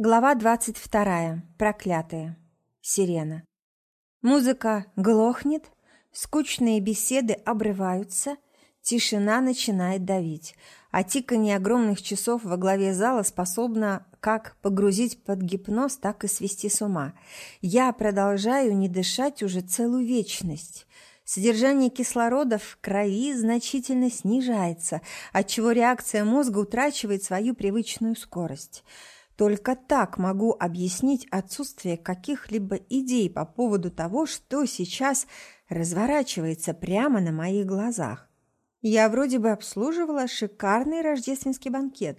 Глава двадцать вторая. Проклятые. Сирена. Музыка глохнет, скучные беседы обрываются, тишина начинает давить, а тиканье огромных часов во главе зала способно как погрузить под гипноз, так и свести с ума. Я продолжаю не дышать уже целую вечность. Содержание кислорода в крови значительно снижается, отчего реакция мозга утрачивает свою привычную скорость – только так могу объяснить отсутствие каких-либо идей по поводу того, что сейчас разворачивается прямо на моих глазах. Я вроде бы обслуживала шикарный рождественский банкет.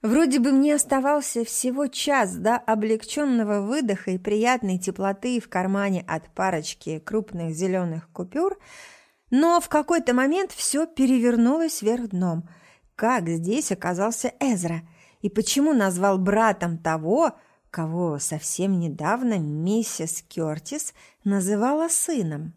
Вроде бы мне оставался всего час до облегченного выдоха и приятной теплоты в кармане от парочки крупных зеленых купюр, но в какой-то момент все перевернулось вверх дном. Как здесь оказался Эзра – и почему назвал братом того, кого совсем недавно миссис Кёртис называла сыном.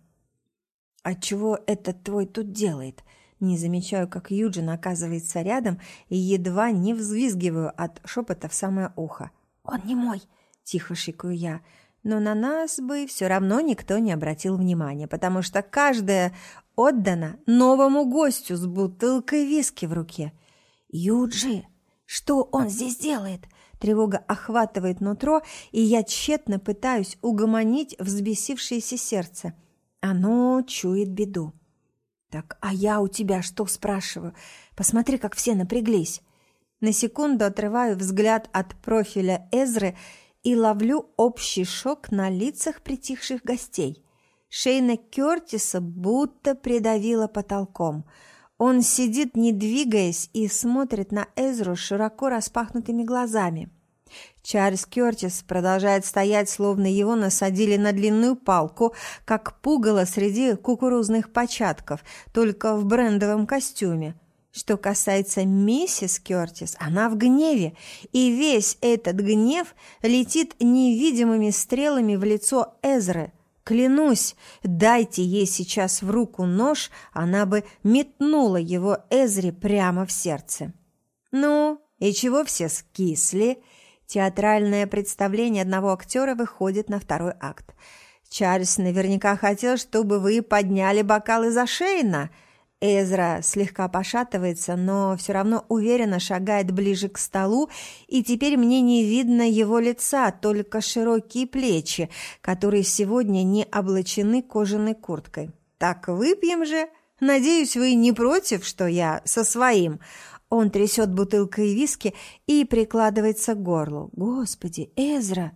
«Отчего этот твой тут делает?» Не замечаю, как Юджин оказывается рядом и едва не взвизгиваю от шепота в самое ухо. «Он не мой!» – тихо шикаю я. Но на нас бы все равно никто не обратил внимания, потому что каждая отдана новому гостю с бутылкой виски в руке. «Юджи!» Что он здесь делает? Тревога охватывает нутро, и я тщетно пытаюсь угомонить взбесившееся сердце. Оно чует беду. «Так, а я у тебя что?» – спрашиваю. «Посмотри, как все напряглись». На секунду отрываю взгляд от профиля Эзры и ловлю общий шок на лицах притихших гостей. Шейна Кёртиса будто придавила потолком – он сидит, не двигаясь, и смотрит на Эзру широко распахнутыми глазами. Чарльз Кёртис продолжает стоять, словно его насадили на длинную палку, как пугало среди кукурузных початков, только в брендовом костюме. Что касается миссис Кёртис, она в гневе, и весь этот гнев летит невидимыми стрелами в лицо Эзры – Клянусь, дайте ей сейчас в руку нож, она бы метнула его Эзре прямо в сердце. Ну, и чего все скисли? Театральное представление одного актера выходит на второй акт. Чарльз наверняка хотел, чтобы вы подняли бокалы за Шейна – Эзра слегка пошатывается, но все равно уверенно шагает ближе к столу, и теперь мне не видно его лица, только широкие плечи, которые сегодня не облачены кожаной курткой. «Так выпьем же! Надеюсь, вы не против, что я со своим?» Он трясет бутылкой виски и прикладывается к горлу. «Господи, Эзра!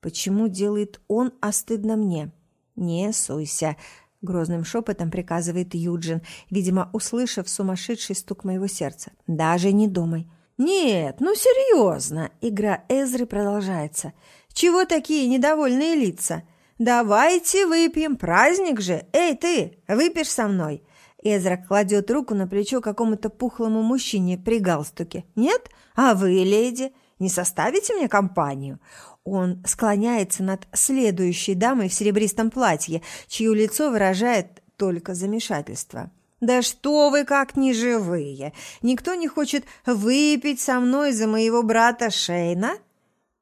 Почему делает он, а стыдно мне?» «Не суйся!» — грозным шепотом приказывает Юджин, видимо, услышав сумасшедший стук моего сердца. «Даже не думай». «Нет, ну серьезно!» — игра Эзры продолжается. «Чего такие недовольные лица? Давайте выпьем, праздник же! Эй, ты, выпьешь со мной?» Эзра кладет руку на плечо какому-то пухлому мужчине при галстуке. «Нет? А вы, леди, не составите мне компанию?» Он склоняется над следующей дамой в серебристом платье, чье лицо выражает только замешательство. «Да что вы как неживые! Никто не хочет выпить со мной за моего брата Шейна?»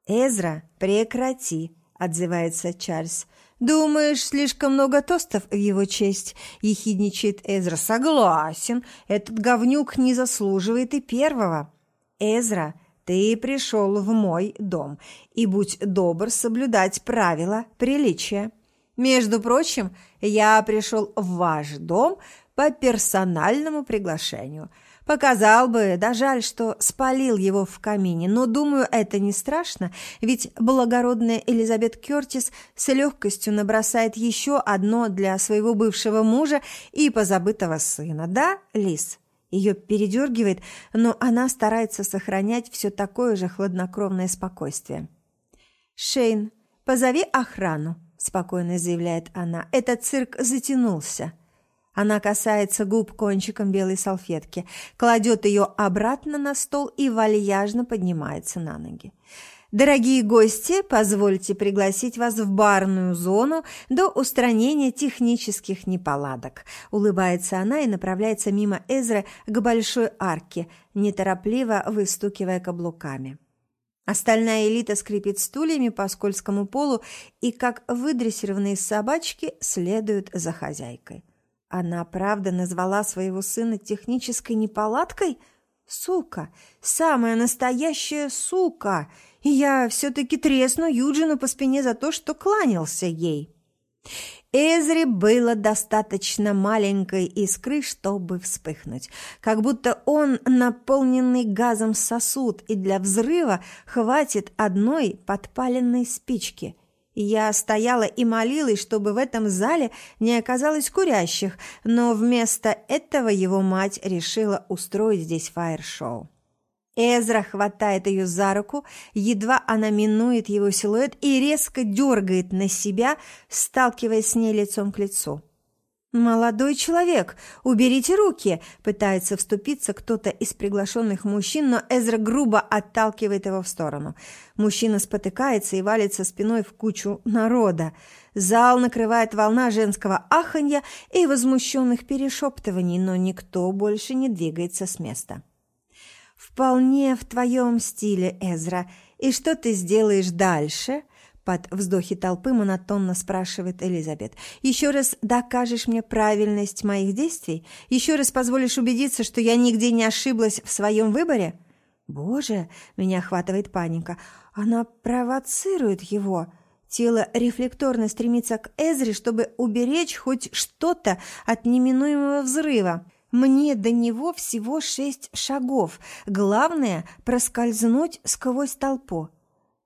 «Эзра, прекрати!» – отзывается Чарльз. «Думаешь, слишком много тостов в его честь?» – ехидничает Эзра. «Согласен, этот говнюк не заслуживает и первого». «Эзра, ты пришел в мой дом, и будь добр соблюдать правила приличия. Между прочим, я пришел в ваш дом по персональному приглашению. Показал бы, да жаль, что спалил его в камине, но, думаю, это не страшно, ведь благородная Элизабет Кёртис с легкостью набросает еще одно для своего бывшего мужа и позабытого сына, да, Лис?» Ее передергивает, но она старается сохранять все такое же хладнокровное спокойствие. «Шейн, позови охрану», – спокойно заявляет она. «Этот цирк затянулся». Она касается губ кончиком белой салфетки, кладет ее обратно на стол и вальяжно поднимается на ноги. Дорогие гости, позвольте пригласить вас в барную зону до устранения технических неполадок. Улыбается она и направляется мимо Эзры к большой арке, неторопливо выстукивая каблуками. Остальная элита скрипит стульями по скользкому полу и, как выдрессированные собачки, следуют за хозяйкой. Она, правда, назвала своего сына технической неполадкой? Сука! Самая настоящая сука! И я все-таки тресну Юджину по спине за то, что кланялся ей. Эзри было достаточно маленькой искры, чтобы вспыхнуть, как будто он наполненный газом сосуд, и для взрыва хватит одной подпаленной спички. Я стояла и молилась, чтобы в этом зале не оказалось курящих, но вместо этого его мать решила устроить здесь фаер-шоу. Эзра хватает ее за руку, едва она минует его силуэт и резко дергает на себя, сталкиваясь с ней лицом к лицу. «Молодой человек, уберите руки!» – пытается вступиться кто-то из приглашенных мужчин, но Эзра грубо отталкивает его в сторону. Мужчина спотыкается и валится спиной в кучу народа. Зал накрывает волна женского аханья и возмущенных перешептываний, но никто больше не двигается с места. «Вполне в твоем стиле, Эзра. И что ты сделаешь дальше?» Под вздохи толпы монотонно спрашивает Элизабет. «Еще раз докажешь мне правильность моих действий? Еще раз позволишь убедиться, что я нигде не ошиблась в своем выборе?» «Боже!» – меня охватывает паника. «Она провоцирует его!» Тело рефлекторно стремится к Эзре, чтобы уберечь хоть что-то от неминуемого взрыва. Мне до него всего шесть шагов. Главное – проскользнуть сквозь толпу.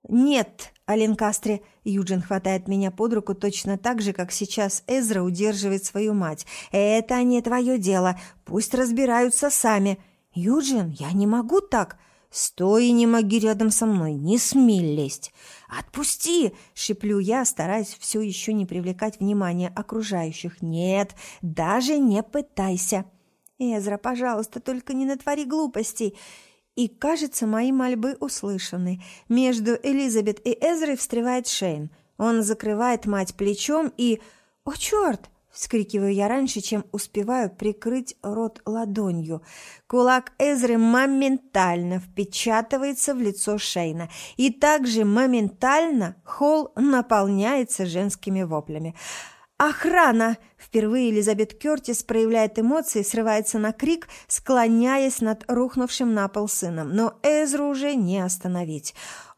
«Нет, Аленкастре!» – Юджин хватает меня под руку точно так же, как сейчас Эзра удерживает свою мать. «Это не твое дело. Пусть разбираются сами». «Юджин, я не могу так!» «Стой и не моги рядом со мной, не смей лезть!» «Отпусти!» – шиплю я, стараясь все еще не привлекать внимания окружающих. «Нет, даже не пытайся!» «Эзра, пожалуйста, только не натвори глупостей!» И, кажется, мои мольбы услышаны. Между Элизабет и Эзрой встревает Шейн. Он закрывает мать плечом и... «О, черт!» – вскрикиваю я раньше, чем успеваю прикрыть рот ладонью. Кулак Эзры моментально впечатывается в лицо Шейна. И также моментально холл наполняется женскими воплями. «Охрана!» Впервые Элизабет Кертис проявляет эмоции, срывается на крик, склоняясь над рухнувшим на пол сыном. Но Эзру уже не остановить.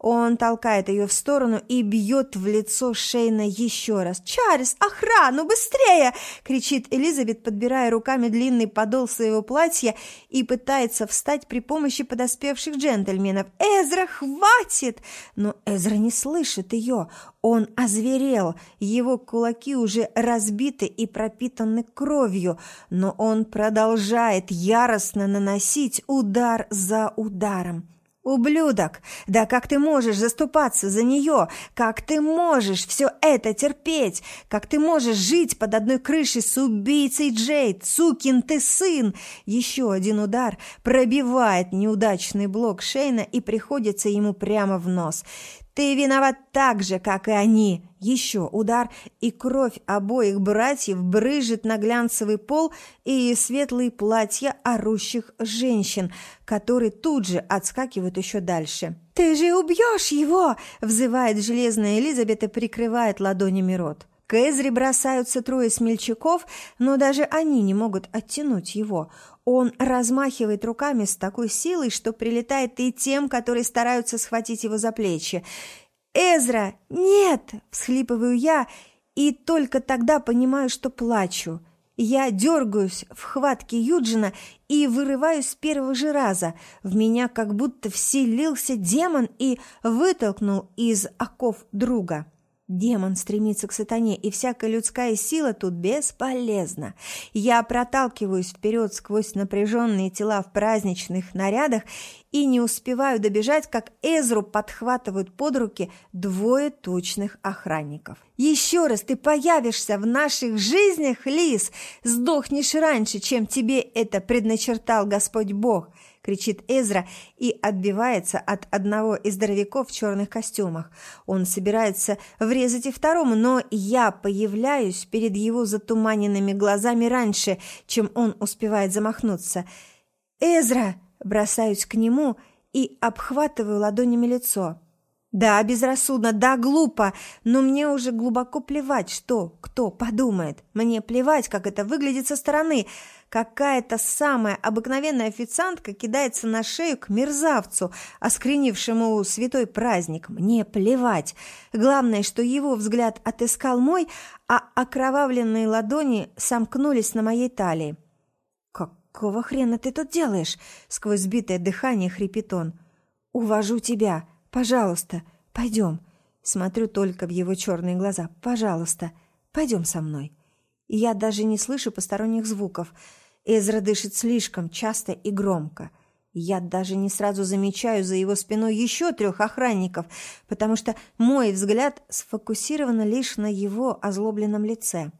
Он толкает ее в сторону и бьет в лицо Шейна еще раз. «Чарльз, охрану, быстрее!» – кричит Элизабет, подбирая руками длинный подол своего платья и пытается встать при помощи подоспевших джентльменов. «Эзра, хватит!» Но Эзра не слышит ее. Он озверел, его кулаки уже разбиты и пропитаны кровью, но он продолжает яростно наносить удар за ударом. «Ублюдок! Да как ты можешь заступаться за нее? Как ты можешь все это терпеть? Как ты можешь жить под одной крышей с убийцей Джейд? Сукин ты сын!» Еще один удар пробивает неудачный блок Шейна и приходится ему прямо в нос. Ты виноват так же, как и они. Еще удар, и кровь обоих братьев брыжет на глянцевый пол и светлые платья орущих женщин, которые тут же отскакивают еще дальше. «Ты же убьешь его!» – взывает железная Элизабет и прикрывает ладонями рот. К Эзре бросаются трое смельчаков, но даже они не могут оттянуть его. Он размахивает руками с такой силой, что прилетает и тем, которые стараются схватить его за плечи. «Эзра, нет!» – всхлипываю я, и только тогда понимаю, что плачу. Я дергаюсь в хватке Юджина и вырываюсь с первого же раза. В меня как будто вселился демон и вытолкнул из оков друга. Демон стремится к сатане, и всякая людская сила тут бесполезна. Я проталкиваюсь вперед сквозь напряженные тела в праздничных нарядах и не успеваю добежать, как Эзру подхватывают под руки двое точных охранников. «Еще раз ты появишься в наших жизнях, Лис, сдохнешь раньше, чем тебе это предначертал Господь Бог!» Кричит Эзра и отбивается от одного из здоровяков в черных костюмах. Он собирается врезать и второму, но я появляюсь перед его затуманенными глазами раньше, чем он успевает замахнуться. «Эзра!» – бросаюсь к нему – и обхватываю ладонями лицо. Да, безрассудно, да, глупо, но мне уже глубоко плевать, что, кто подумает. Мне плевать, как это выглядит со стороны. Какая-то самая обыкновенная официантка кидается на шею к мерзавцу, оскренившему святой праздник. Мне плевать. Главное, что его взгляд отыскал мой, а окровавленные ладони сомкнулись на моей талии. «Какого хрена ты тут делаешь?» — сквозь сбитое дыхание хрипит он. «Увожу тебя. Пожалуйста, пойдем». Смотрю только в его черные глаза. «Пожалуйста, пойдем со мной». И я даже не слышу посторонних звуков. Эзра дышит слишком часто и громко. Я даже не сразу замечаю за его спиной еще трех охранников, потому что мой взгляд сфокусирован лишь на его озлобленном лице.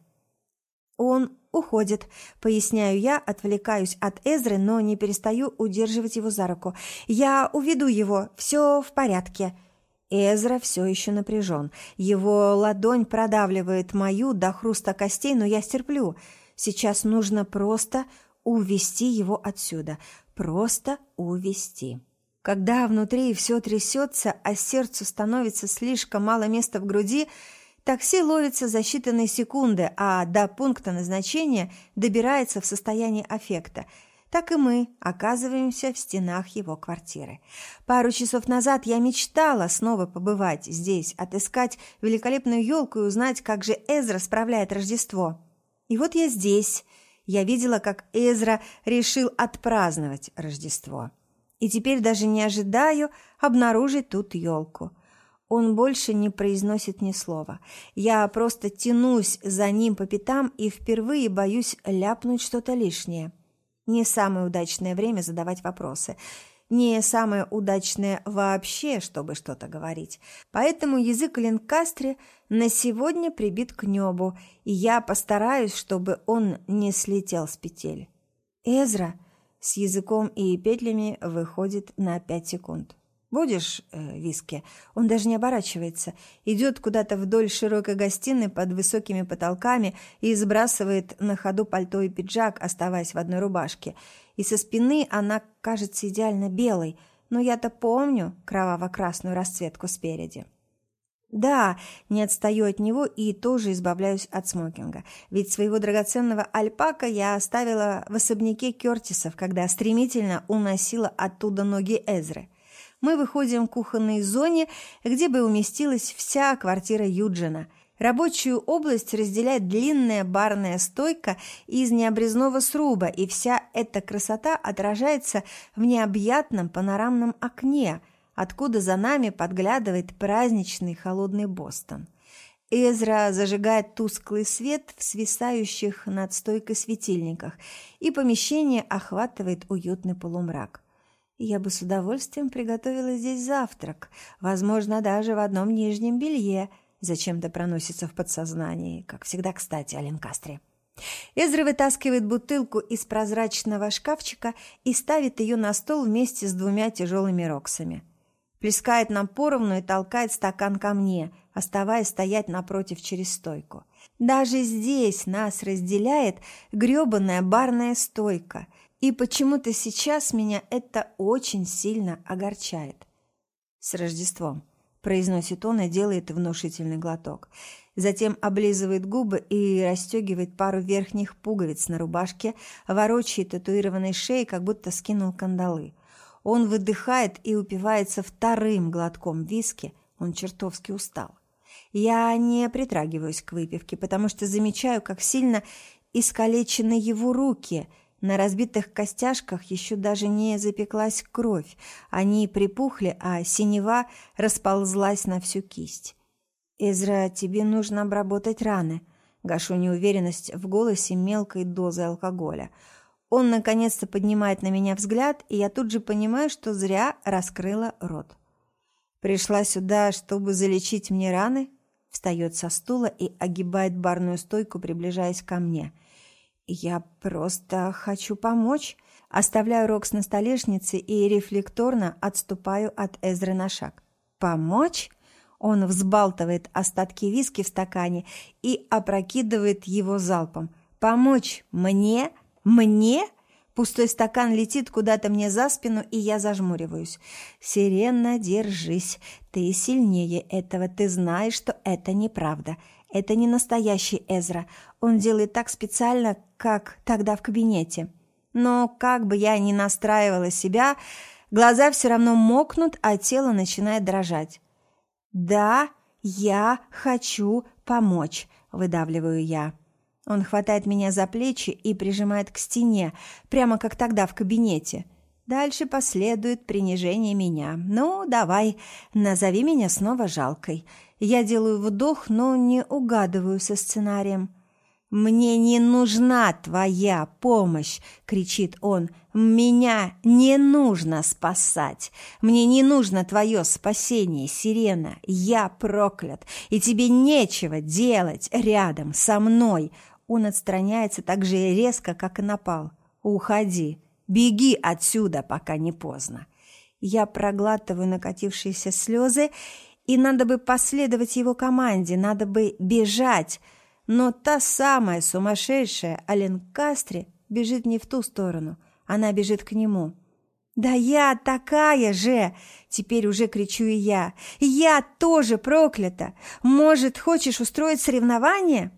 Он уходит, поясняю я, отвлекаюсь от Эзры, но не перестаю удерживать его за руку. Я уведу его, все в порядке. Эзра все еще напряжен. Его ладонь продавливает мою до хруста костей, но я стерплю. Сейчас нужно просто увести его отсюда. Просто увести. Когда внутри все трясется, а сердцу становится слишком мало места в груди, такси ловится за считанные секунды, а до пункта назначения добирается в состоянии аффекта – так и мы оказываемся в стенах его квартиры. Пару часов назад я мечтала снова побывать здесь, отыскать великолепную елку и узнать, как же Эзра справляет Рождество. И вот я здесь. Я видела, как Эзра решил отпраздновать Рождество. И теперь даже не ожидаю обнаружить тут елку. Он больше не произносит ни слова. Я просто тянусь за ним по пятам и впервые боюсь ляпнуть что-то лишнее. Не самое удачное время задавать вопросы. Не самое удачное вообще, чтобы что-то говорить. Поэтому язык Ленкастре на сегодня прибит к небу, и я постараюсь, чтобы он не слетел с петель. Эзра с языком и петлями выходит на пять секунд. «Будешь э, виски?» Он даже не оборачивается. Идет куда-то вдоль широкой гостиной под высокими потолками и сбрасывает на ходу пальто и пиджак, оставаясь в одной рубашке. И со спины она кажется идеально белой, но я-то помню кроваво-красную расцветку спереди. Да, не отстаю от него и тоже избавляюсь от смокинга. Ведь своего драгоценного альпака я оставила в особняке Кертисов, когда стремительно уносила оттуда ноги Эзры мы выходим к кухонной зоне, где бы уместилась вся квартира Юджина. Рабочую область разделяет длинная барная стойка из необрезного сруба, и вся эта красота отражается в необъятном панорамном окне, откуда за нами подглядывает праздничный холодный Бостон. Эзра зажигает тусклый свет в свисающих над стойкой светильниках, и помещение охватывает уютный полумрак. Я бы с удовольствием приготовила здесь завтрак, возможно, даже в одном нижнем белье. Зачем-то проносится в подсознании, как всегда, кстати, о Ленкастре. Эзра вытаскивает бутылку из прозрачного шкафчика и ставит ее на стол вместе с двумя тяжелыми роксами. Плескает нам поровну и толкает стакан ко мне, оставаясь стоять напротив через стойку. Даже здесь нас разделяет грёбаная барная стойка – и почему-то сейчас меня это очень сильно огорчает. «С Рождеством!» – произносит он и делает внушительный глоток. Затем облизывает губы и расстегивает пару верхних пуговиц на рубашке, ворочает татуированной шеей, как будто скинул кандалы. Он выдыхает и упивается вторым глотком виски, он чертовски устал. Я не притрагиваюсь к выпивке, потому что замечаю, как сильно искалечены его руки – на разбитых костяшках еще даже не запеклась кровь, они припухли, а синева расползлась на всю кисть. «Эзра, тебе нужно обработать раны», — гашу неуверенность в голосе мелкой дозы алкоголя. Он наконец-то поднимает на меня взгляд, и я тут же понимаю, что зря раскрыла рот. «Пришла сюда, чтобы залечить мне раны?» Встает со стула и огибает барную стойку, приближаясь ко мне — «Я просто хочу помочь». Оставляю Рокс на столешнице и рефлекторно отступаю от Эзры на шаг. «Помочь?» Он взбалтывает остатки виски в стакане и опрокидывает его залпом. «Помочь мне? Мне? Пустой стакан летит куда-то мне за спину, и я зажмуриваюсь. «Сирена, держись. Ты сильнее этого. Ты знаешь, что это неправда. Это не настоящий Эзра. Он делает так специально, как тогда в кабинете. Но как бы я ни настраивала себя, глаза все равно мокнут, а тело начинает дрожать. «Да, я хочу помочь», – выдавливаю я. Он хватает меня за плечи и прижимает к стене, прямо как тогда в кабинете. Дальше последует принижение меня. «Ну, давай, назови меня снова жалкой». Я делаю вдох, но не угадываю со сценарием. «Мне не нужна твоя помощь!» – кричит он. «Меня не нужно спасать! Мне не нужно твое спасение, сирена! Я проклят, и тебе нечего делать рядом со мной!» Он отстраняется так же резко, как и напал. «Уходи! Беги отсюда, пока не поздно!» Я проглатываю накатившиеся слезы, и надо бы последовать его команде, надо бы бежать – но та самая сумасшедшая Ален Кастри бежит не в ту сторону, она бежит к нему. «Да я такая же!» – теперь уже кричу и я. «Я тоже проклята! Может, хочешь устроить соревнование?»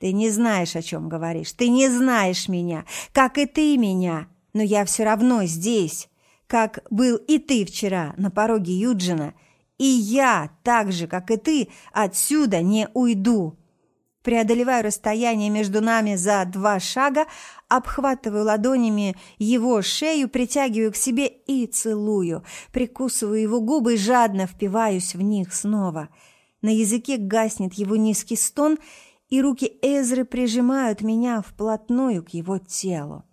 «Ты не знаешь, о чем говоришь. Ты не знаешь меня, как и ты меня. Но я все равно здесь, как был и ты вчера на пороге Юджина. И я, так же, как и ты, отсюда не уйду!» Преодолеваю расстояние между нами за два шага, обхватываю ладонями его шею, притягиваю к себе и целую. Прикусываю его губы и жадно впиваюсь в них снова. На языке гаснет его низкий стон, и руки Эзры прижимают меня вплотную к его телу.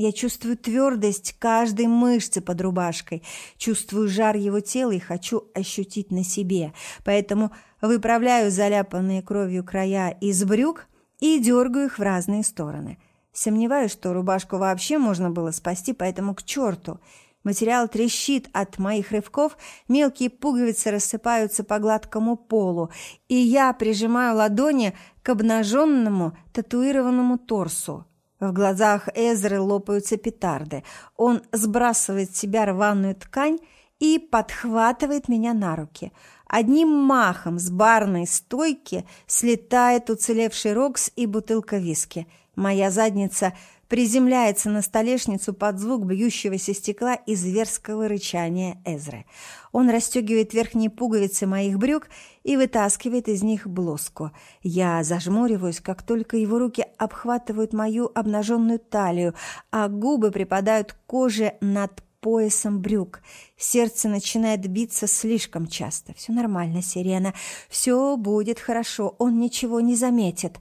Я чувствую твердость каждой мышцы под рубашкой, чувствую жар его тела и хочу ощутить на себе. Поэтому выправляю заляпанные кровью края из брюк и дергаю их в разные стороны. Сомневаюсь, что рубашку вообще можно было спасти, поэтому к черту. Материал трещит от моих рывков, мелкие пуговицы рассыпаются по гладкому полу, и я прижимаю ладони к обнаженному татуированному торсу. В глазах Эзры лопаются петарды. Он сбрасывает с себя рваную ткань и подхватывает меня на руки. Одним махом с барной стойки слетает уцелевший рокс и бутылка виски. Моя задница приземляется на столешницу под звук бьющегося стекла и зверского рычания Эзры. Он расстегивает верхние пуговицы моих брюк и вытаскивает из них блузку. Я зажмуриваюсь, как только его руки обхватывают мою обнаженную талию, а губы припадают к коже над поясом брюк. Сердце начинает биться слишком часто. Все нормально, Сирена. Все будет хорошо. Он ничего не заметит.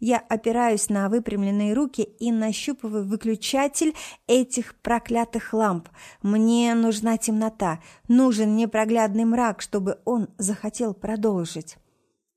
Я опираюсь на выпрямленные руки и нащупываю выключатель этих проклятых ламп. Мне нужна темнота, нужен непроглядный мрак, чтобы он захотел продолжить.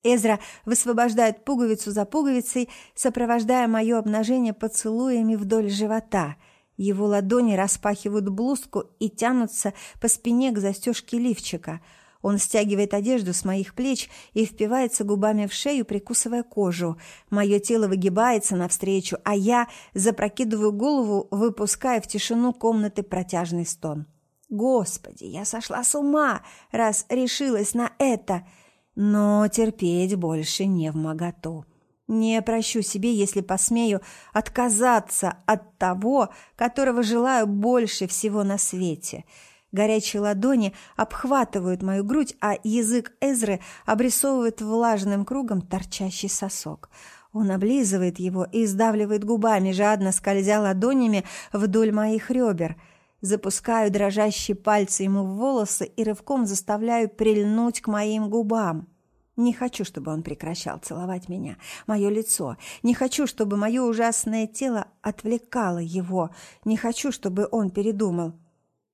Эзра высвобождает пуговицу за пуговицей, сопровождая мое обнажение поцелуями вдоль живота. Его ладони распахивают блузку и тянутся по спине к застежке лифчика – он стягивает одежду с моих плеч и впивается губами в шею, прикусывая кожу. Мое тело выгибается навстречу, а я запрокидываю голову, выпуская в тишину комнаты протяжный стон. Господи, я сошла с ума, раз решилась на это. Но терпеть больше не в моготу. Не прощу себе, если посмею отказаться от того, которого желаю больше всего на свете — Горячие ладони обхватывают мою грудь, а язык Эзры обрисовывает влажным кругом торчащий сосок. Он облизывает его и сдавливает губами, жадно скользя ладонями вдоль моих ребер. Запускаю дрожащие пальцы ему в волосы и рывком заставляю прильнуть к моим губам. Не хочу, чтобы он прекращал целовать меня, мое лицо. Не хочу, чтобы мое ужасное тело отвлекало его. Не хочу, чтобы он передумал.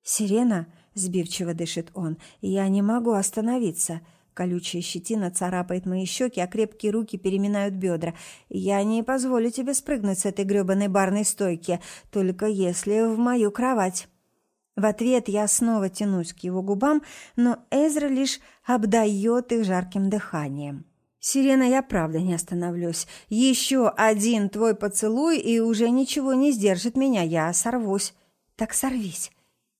«Сирена?» – сбивчиво дышит он. «Я не могу остановиться». Колючая щетина царапает мои щеки, а крепкие руки переминают бедра. «Я не позволю тебе спрыгнуть с этой гребаной барной стойки, только если в мою кровать». В ответ я снова тянусь к его губам, но Эзра лишь обдает их жарким дыханием. «Сирена, я правда не остановлюсь. Еще один твой поцелуй, и уже ничего не сдержит меня. Я сорвусь. Так сорвись.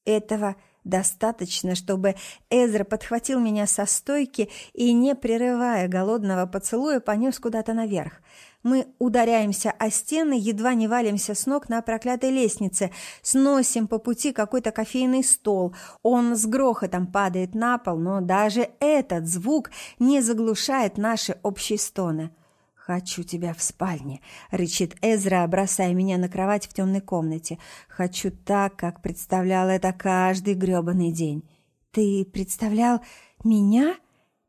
Этого достаточно, чтобы Эзра подхватил меня со стойки и, не прерывая голодного поцелуя, понес куда-то наверх. Мы ударяемся о стены, едва не валимся с ног на проклятой лестнице, сносим по пути какой-то кофейный стол. Он с грохотом падает на пол, но даже этот звук не заглушает наши общие стоны. «Хочу тебя в спальне», — рычит Эзра, бросая меня на кровать в темной комнате. «Хочу так, как представлял это каждый грёбаный день». «Ты представлял меня?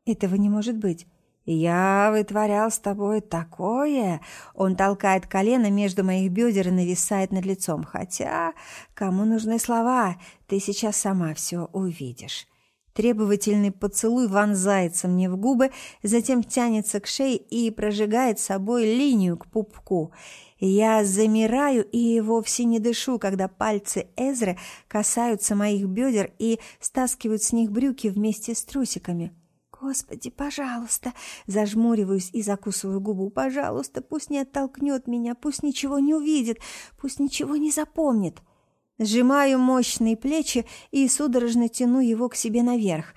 Этого не может быть. «Я вытворял с тобой такое!» Он толкает колено между моих бедер и нависает над лицом. «Хотя, кому нужны слова? Ты сейчас сама все увидишь». Требовательный поцелуй вонзается мне в губы, затем тянется к шее и прожигает собой линию к пупку. Я замираю и вовсе не дышу, когда пальцы Эзры касаются моих бедер и стаскивают с них брюки вместе с трусиками. «Господи, пожалуйста!» Зажмуриваюсь и закусываю губу. «Пожалуйста, пусть не оттолкнет меня, пусть ничего не увидит, пусть ничего не запомнит!» Сжимаю мощные плечи и судорожно тяну его к себе наверх.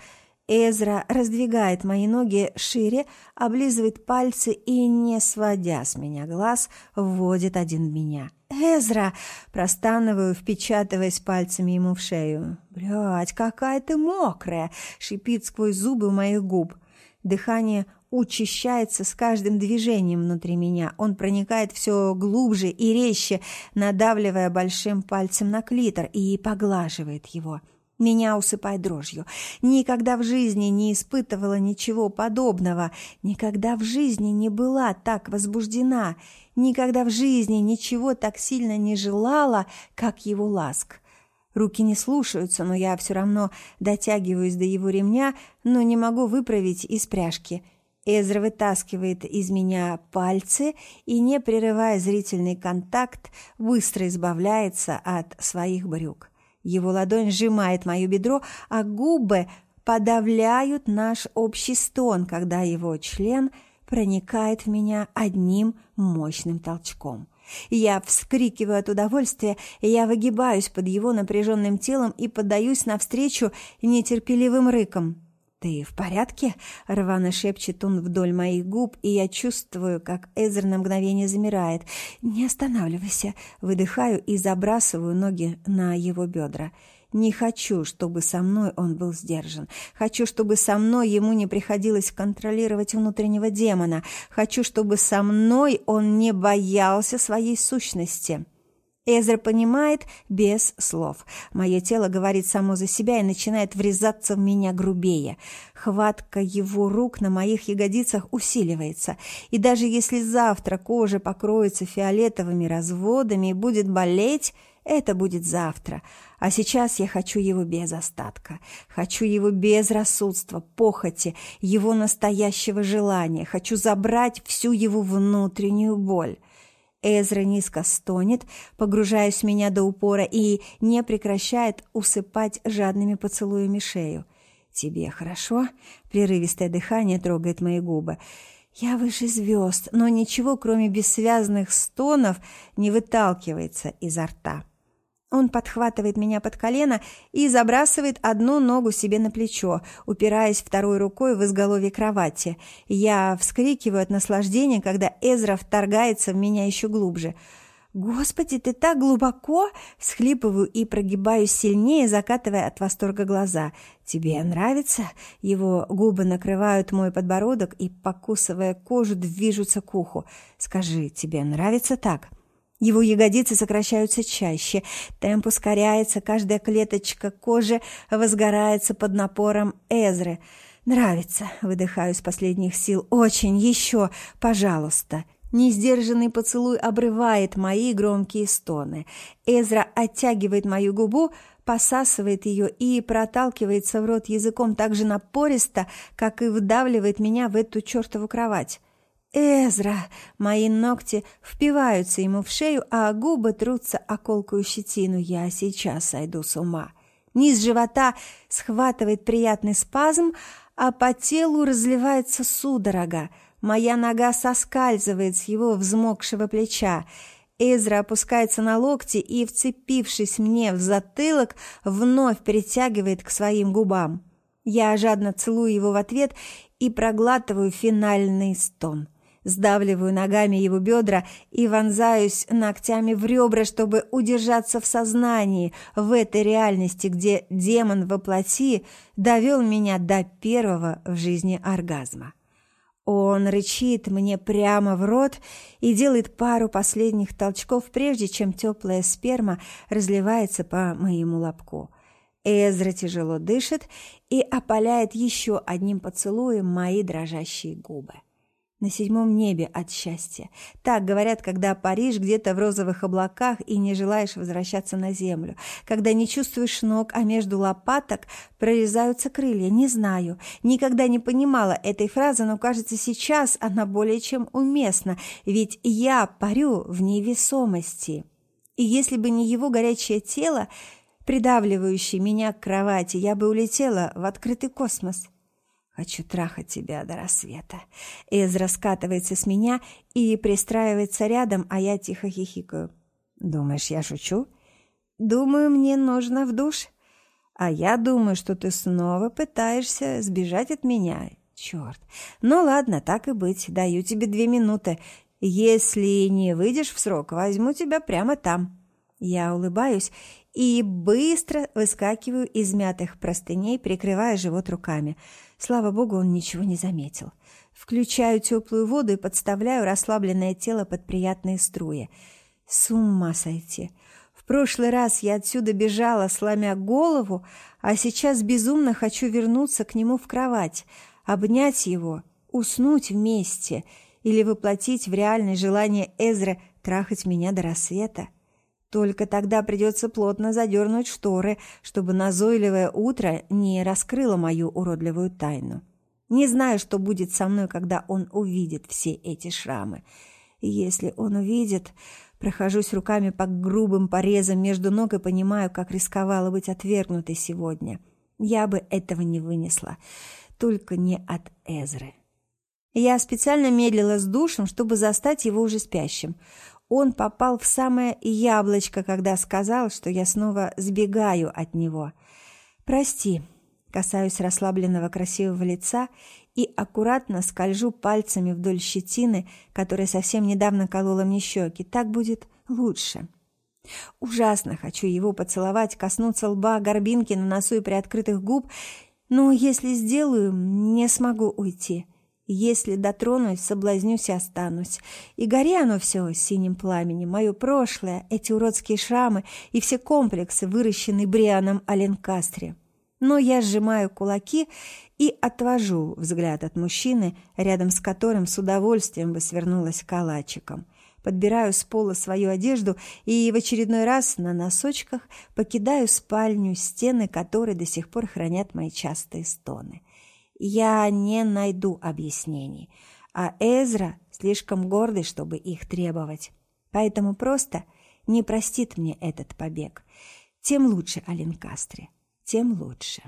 Эзра раздвигает мои ноги шире, облизывает пальцы и, не сводя с меня глаз, вводит один в меня. «Эзра!» – простанываю, впечатываясь пальцами ему в шею. «Блядь, какая ты мокрая!» – шипит сквозь зубы моих губ. Дыхание учащается с каждым движением внутри меня. Он проникает все глубже и резче, надавливая большим пальцем на клитор и поглаживает его – меня усыпает дрожью. Никогда в жизни не испытывала ничего подобного. Никогда в жизни не была так возбуждена. Никогда в жизни ничего так сильно не желала, как его ласк. Руки не слушаются, но я все равно дотягиваюсь до его ремня, но не могу выправить из пряжки. Эзра вытаскивает из меня пальцы и, не прерывая зрительный контакт, быстро избавляется от своих брюк. Его ладонь сжимает мое бедро, а губы подавляют наш общий стон, когда его член проникает в меня одним мощным толчком. Я вскрикиваю от удовольствия, я выгибаюсь под его напряженным телом и поддаюсь навстречу нетерпеливым рыкам. «Ты в порядке?» — рвано шепчет он вдоль моих губ, и я чувствую, как Эзер на мгновение замирает. «Не останавливайся!» — выдыхаю и забрасываю ноги на его бедра. Не хочу, чтобы со мной он был сдержан. Хочу, чтобы со мной ему не приходилось контролировать внутреннего демона. Хочу, чтобы со мной он не боялся своей сущности. Эзра понимает без слов. Мое тело говорит само за себя и начинает врезаться в меня грубее. Хватка его рук на моих ягодицах усиливается. И даже если завтра кожа покроется фиолетовыми разводами и будет болеть, это будет завтра. А сейчас я хочу его без остатка. Хочу его без рассудства, похоти, его настоящего желания. Хочу забрать всю его внутреннюю боль. Эзра низко стонет, погружаясь в меня до упора и не прекращает усыпать жадными поцелуями шею. «Тебе хорошо?» — прерывистое дыхание трогает мои губы. «Я выше звезд, но ничего, кроме бессвязных стонов, не выталкивается изо рта». Он подхватывает меня под колено и забрасывает одну ногу себе на плечо, упираясь второй рукой в изголовье кровати. Я вскрикиваю от наслаждения, когда Эзра вторгается в меня еще глубже. «Господи, ты так глубоко!» – всхлипываю и прогибаюсь сильнее, закатывая от восторга глаза. «Тебе нравится?» Его губы накрывают мой подбородок и, покусывая кожу, движутся к уху. «Скажи, тебе нравится так?» Его ягодицы сокращаются чаще, темп ускоряется, каждая клеточка кожи возгорается под напором Эзры. «Нравится», — выдыхаю с последних сил. «Очень, еще, пожалуйста». Несдержанный поцелуй обрывает мои громкие стоны. Эзра оттягивает мою губу, посасывает ее и проталкивается в рот языком так же напористо, как и вдавливает меня в эту чертову кровать. «Эзра!» Мои ногти впиваются ему в шею, а губы трутся о колкую щетину. Я сейчас сойду с ума. Низ живота схватывает приятный спазм, а по телу разливается судорога. Моя нога соскальзывает с его взмокшего плеча. Эзра опускается на локти и, вцепившись мне в затылок, вновь притягивает к своим губам. Я жадно целую его в ответ и проглатываю финальный стон. Сдавливаю ногами его бедра и вонзаюсь ногтями в ребра, чтобы удержаться в сознании, в этой реальности, где демон во плоти довел меня до первого в жизни оргазма. Он рычит мне прямо в рот и делает пару последних толчков, прежде чем теплая сперма разливается по моему лобку. Эзра тяжело дышит и опаляет еще одним поцелуем мои дрожащие губы на седьмом небе от счастья. Так говорят, когда Париж где-то в розовых облаках и не желаешь возвращаться на землю, когда не чувствуешь ног, а между лопаток прорезаются крылья. Не знаю, никогда не понимала этой фразы, но, кажется, сейчас она более чем уместна, ведь я парю в невесомости. И если бы не его горячее тело, придавливающее меня к кровати, я бы улетела в открытый космос. Хочу трахать тебя до рассвета. Эзра скатывается с меня и пристраивается рядом, а я тихо хихикаю. Думаешь, я шучу? Думаю, мне нужно в душ. А я думаю, что ты снова пытаешься сбежать от меня. Черт. Ну ладно, так и быть. Даю тебе две минуты. Если не выйдешь в срок, возьму тебя прямо там. Я улыбаюсь и быстро выскакиваю из мятых простыней, прикрывая живот руками. Слава богу, он ничего не заметил. Включаю теплую воду и подставляю расслабленное тело под приятные струи. С ума сойти. В прошлый раз я отсюда бежала, сломя голову, а сейчас безумно хочу вернуться к нему в кровать, обнять его, уснуть вместе или воплотить в реальное желание Эзры трахать меня до рассвета. Только тогда придется плотно задернуть шторы, чтобы назойливое утро не раскрыло мою уродливую тайну. Не знаю, что будет со мной, когда он увидит все эти шрамы. Если он увидит, прохожусь руками по грубым порезам между ног и понимаю, как рисковала быть отвергнутой сегодня. Я бы этого не вынесла, только не от Эзры. Я специально медлила с душем, чтобы застать его уже спящим. Он попал в самое яблочко, когда сказал, что я снова сбегаю от него. «Прости», — касаюсь расслабленного красивого лица и аккуратно скольжу пальцами вдоль щетины, которая совсем недавно колола мне щеки. Так будет лучше. Ужасно хочу его поцеловать, коснуться лба, горбинки на носу и приоткрытых губ, но если сделаю, не смогу уйти. Если дотронусь, соблазнюсь и останусь. И гори оно все синим пламенем, мое прошлое, эти уродские шрамы и все комплексы, выращенные Брианом Аленкастре. Но я сжимаю кулаки и отвожу взгляд от мужчины, рядом с которым с удовольствием бы свернулась калачиком. Подбираю с пола свою одежду и в очередной раз на носочках покидаю спальню, стены которой до сих пор хранят мои частые стоны. Я не найду объяснений, а Эзра слишком гордый, чтобы их требовать. Поэтому просто не простит мне этот побег. Тем лучше, Аленкастре, тем лучше.